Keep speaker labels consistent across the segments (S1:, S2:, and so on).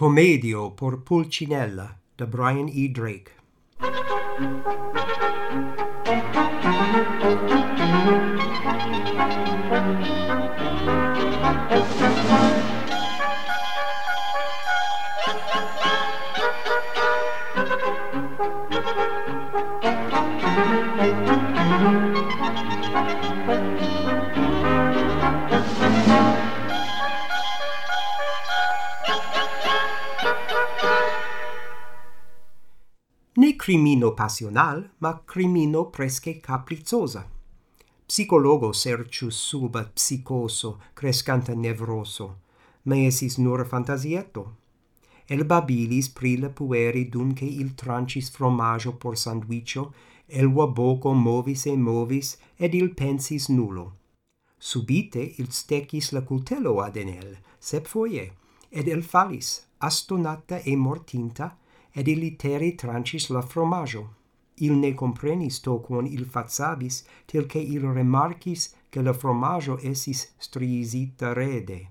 S1: Comedio por Pulcinella de Brian E. Drake. Ne crimino passional, ma crimino presque capricciosa. Psicologo sercius sub psicoso crescanta nevroso, ma esis nur fantasietto. El babilis pri la pueri dumque il trancis fromaggio por sandwicho, el boco movis e movis, ed il pensis nullo. Subite il stecis la cultello ad enel, sep foie, ed el falis, astonata e mortinta, ed il teri trancis la fromaggio. Il ne comprenis to quon il fazabis, til che il remarcis che la fromaggio esis striisita rede.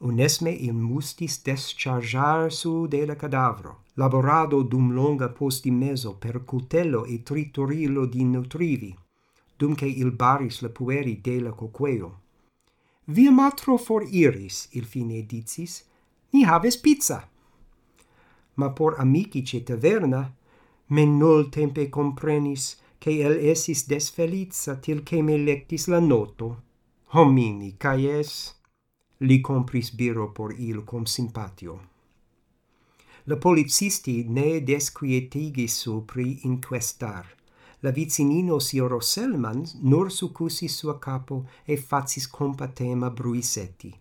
S1: Unesme il mustis deschargar su de la cadavro, laborado dum longa posti meso per cutello e triturilo di nutrivi, dum che il baris la pueri de la coqueo. Via matro for iris, il fine dicis, ni haves pizza ma por amici ce taverna, men nol tempe comprenis che el esis desfeliza til che me lectis la noto. Homini, caes, li compris biro por il com simpatio. La policisti ne desquietigis supri inquestar. La vicinino sioro Selman nur succusis sua capo e facis compatema bruisetti.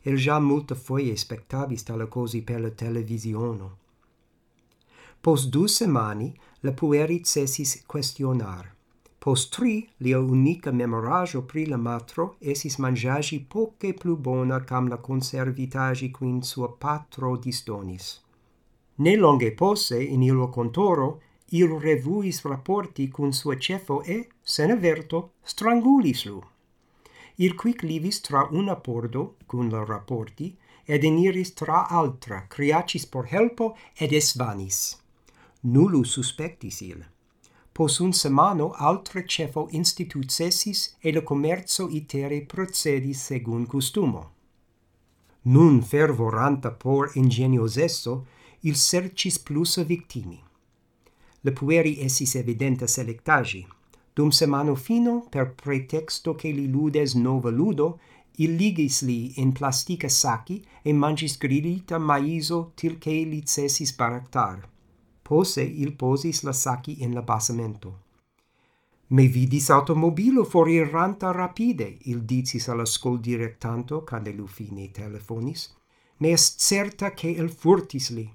S1: El già multa foie spectabis tala cosi per la televisiono Post du semani la pueri cesis questionar. Post tri lia unica memoraggio pri la matro esis mangiagi poche plu bona cam la conservitagi quin sua patro distonis. Ne longe posse in ilo contoro il revuis rapporti cun sua cefo e, sen averto, strangulis lu. Il quic livis tra una pordo, cun la rapporti, ed eniris tra altra, criacis por helpo, ed esvanis nullu suspectis il. Pos un semano altre cefo institut cessis e la commerzo itere procedis segun costumo. Nun fervoranta por ingeniosesso, il sercis plus victimi. Le pueri essis evidenta selectagi. Dum semano fino, per pretexto che li ludes nova ludo, il ligis li in plastica sacchi e mangis grillita maiso til che li cessis baractar. Pose il posis la sacchi in la basamento. Me vidis automobilo foriranta rapide, il dicis alla scol directanto, cade lu fine telefonis, me est certa che el furtis li.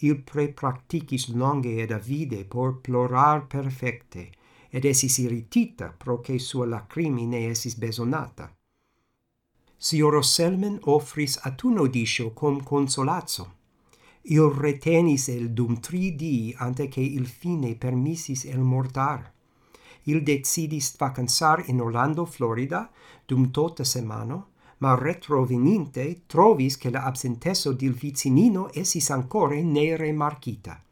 S1: Il prepracticis longe ed avide por plorar perfecte, ed esis irritita, pro che sua lacrimine esis besonata. Sioro Selmen offris atuno discio com consolazzo, io retenis el dum tri di ante che il fine permissis el mortar. Il decidis vacansar in Orlando, Florida, dum tota semano, ma retroveninte trovis che la absentesso del vicinino esis ancora ne remarcita.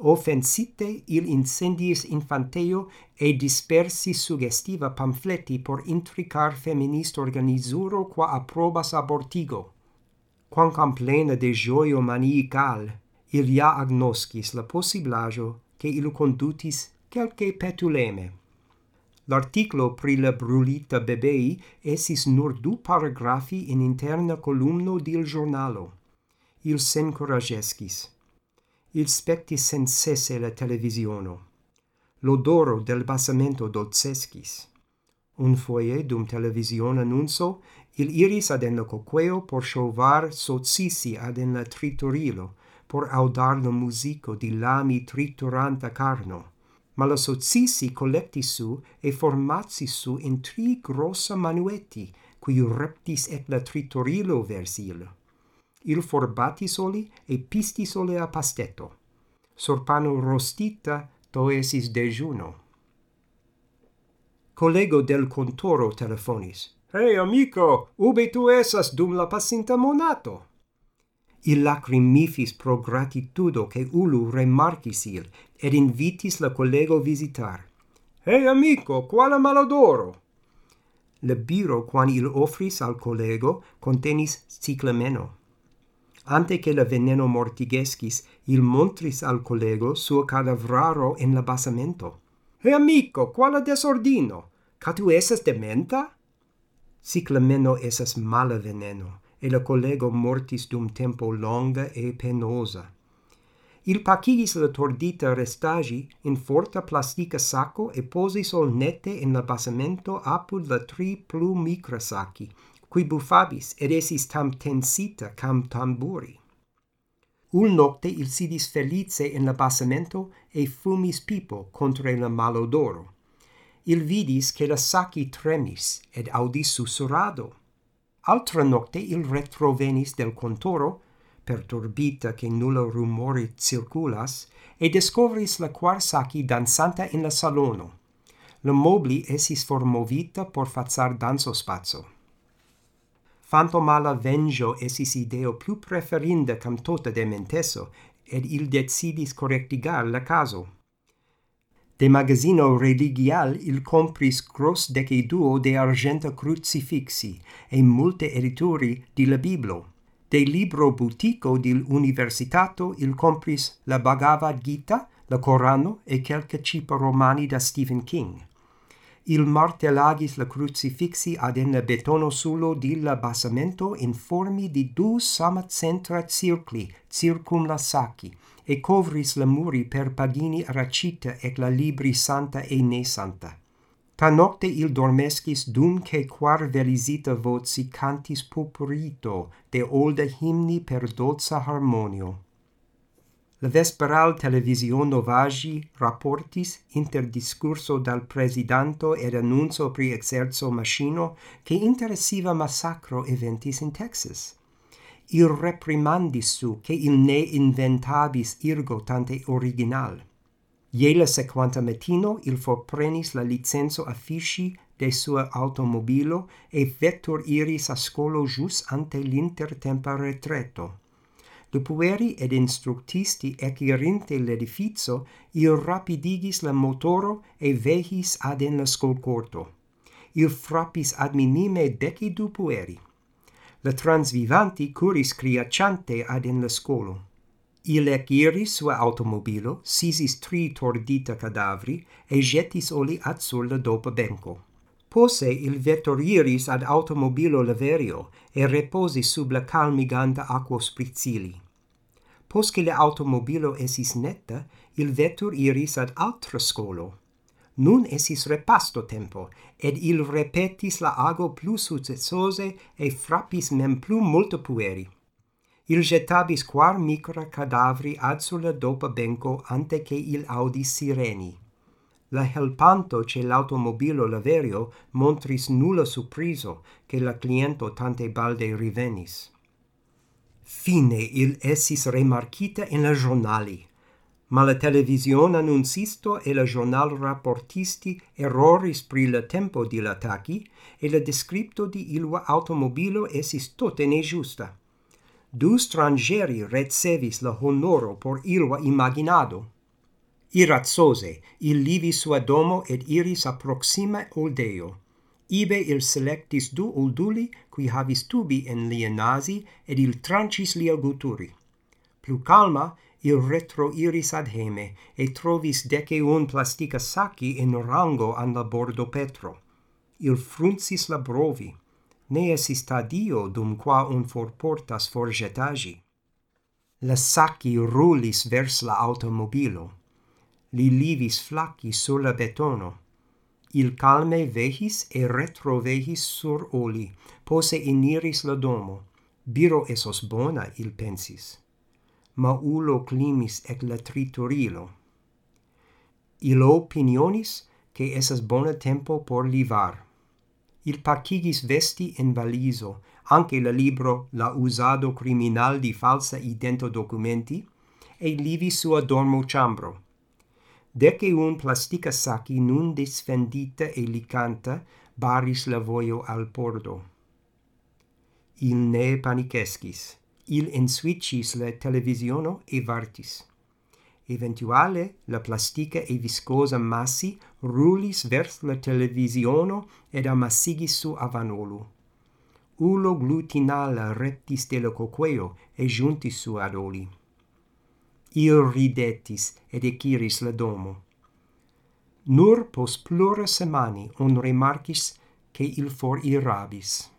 S1: Offensite il incendiis infanteo e dispersi suggestiva pamfleti por intricar feminist organizuro qua approbas abortigo quancam plena de gioio maniical, il ja agnoscis la possiblajo che ilu condutis quelque petuleme. L'articolo pri la brulita bebei esis nur du paragrafi in interna columno del giornalo. Il s'encoragescis. Il spectis sensese la televisiono. L'odoro del basamento dolcescis. Un foie dum television annunso Il iris ad endocoqueo por shovar sozisi ad en la triturilo, por audar lo musico di lami trituranta carno. Ma la sozisi collecti su e formatsi su in tri grossa manueti, qui reptis et la triturilo versil. Il forbati soli e pisti sole a pastetto. Sorpano rostita toesis dejuno. Collego del contoro telefonis Hei, amico, ubi tu esas dum la passinta monato? Il lacrimifis pro gratitudo che ulu remarcis il, ed invitis la collego visitar. Hei, amico, quala malodoro! Le biro, quan il offris al collego, contenis ciclameno. Ante che la veneno mortigescis, il montris al collego suo cadavraro in la basamento. Hei, amico, quala desordino! Catu esas dementa? Ciclameno esas mala veneno, e la collego mortis dum tempo longa e penosa. Il pacigis la tordita restagi in forta plastica sacco e posis olnete in la basamento apud la tri plu micra sacchi, qui buffabis ed esis tam tensita cam tamburi. Un nocte il sidis felice in la basamento e fumis pipo contra la malodoro il vidis che la sacchi tremis ed audis sussurrado. Altra nocte il retrovenis del contoro, perturbita che nulla rumori circulas, e descovris la quar sacchi dansanta in la salono. La mobli esis formovita por fazar danzo spazio. Fantomala vengio esis ideo più preferinda cam tota de menteso, ed il decidis correctigar la caso de magazino religial il compris cross deciduo de argenta crucifixi e multe edituri di la Biblo. De libro butico di universitato il compris la Bhagavad Gita, la Corano e quelca cipa romani da Stephen King. Il martelagis la crucifixi ad en betono sulo di la basamento in formi di du sama centra circli circum la sacchi, e covris le muri per pagini racita ec la libri santa e ne santa. Ta nocte il dormescis dum che quar velisita voci cantis popurito de olda himni per dolza harmonio. La vesperal television novagi rapportis inter discurso dal presidanto ed annunzo pri exerzo machino che interessiva massacro eventis in Texas ir reprimandis su che il ne inventabis irgo tante original. Iela sequanta metino il forprenis la licenzo affisci de sua automobilo e vettur iris a scolo jus ante l'intertempa retreto. Dopueri ed instructisti ecirinte l'edificio, il rapidigis la motoro e vehis ad en la scolcorto. Il frappis ad minime deci dupueri le transvivanti curis criacciante ad in la scolo. Ilec iri sua automobilo, sisis tri tordita cadavri, e jetis oli ad sur la dopa benco. Posse il vettoriris ad automobilo leverio, e reposi sub la calmiganta aquo sprizzili. Posce le automobilo esis netta, il vettur iris ad altra scolo, Nun esis repasto tempo, ed il repetis la ago plus successose e frappis mem plu multo pueri. Il getabis quar micra cadavri ad sulla dopa benco ante che il audis sireni. La helpanto ce l'automobilo laverio montris nulla surpriso che la cliento tante balde rivenis. Fine il essis remarcita in la giornali ma la television annuncisto e la giornal rapportisti erroris pri la tempo di l'attacchi e la descritto di ilua automobilo esis tote ne giusta. Du strangeri recevis la honoro por ilua imaginado. Irazzose, il livi sua domo ed iris approxima oldeo. Ibe il selectis du olduli, qui havis tubi en lia nasi, ed il trancis lia guturi. Plu calma, il retro iris ad heme e trovis dece un plastica sacchi in rango an la bordo petro. Il fruncis la brovi. Ne esis dio dum qua un forportas forgetagi. La sacchi rulis vers la automobilo. Li livis flacchi sur la betono. Il calme vehis e retrovehis sur oli, pose iniris la domo. Biro esos bona, il pensis maulo climis ec la triturilo. Ilo opinionis che esas bona tempo por livar. Il pacigis vesti in valiso, anche la libro La usado criminal di falsa idento documenti, e livi sua dormo chambro. Dece un plastica sacchi nun disfendita e licanta baris la voio al pordo. Il ne panicescis il ensuicis la televisiono e vartis. Eventuale la plastica e viscosa massi rulis vers la televisiono ed amassigis su avanolu. Ulo glutinala reptis de la coqueo e giuntis su adoli. Il ridetis ed eciris la domo. Nur pos plura semani on remarcis che il for irabis.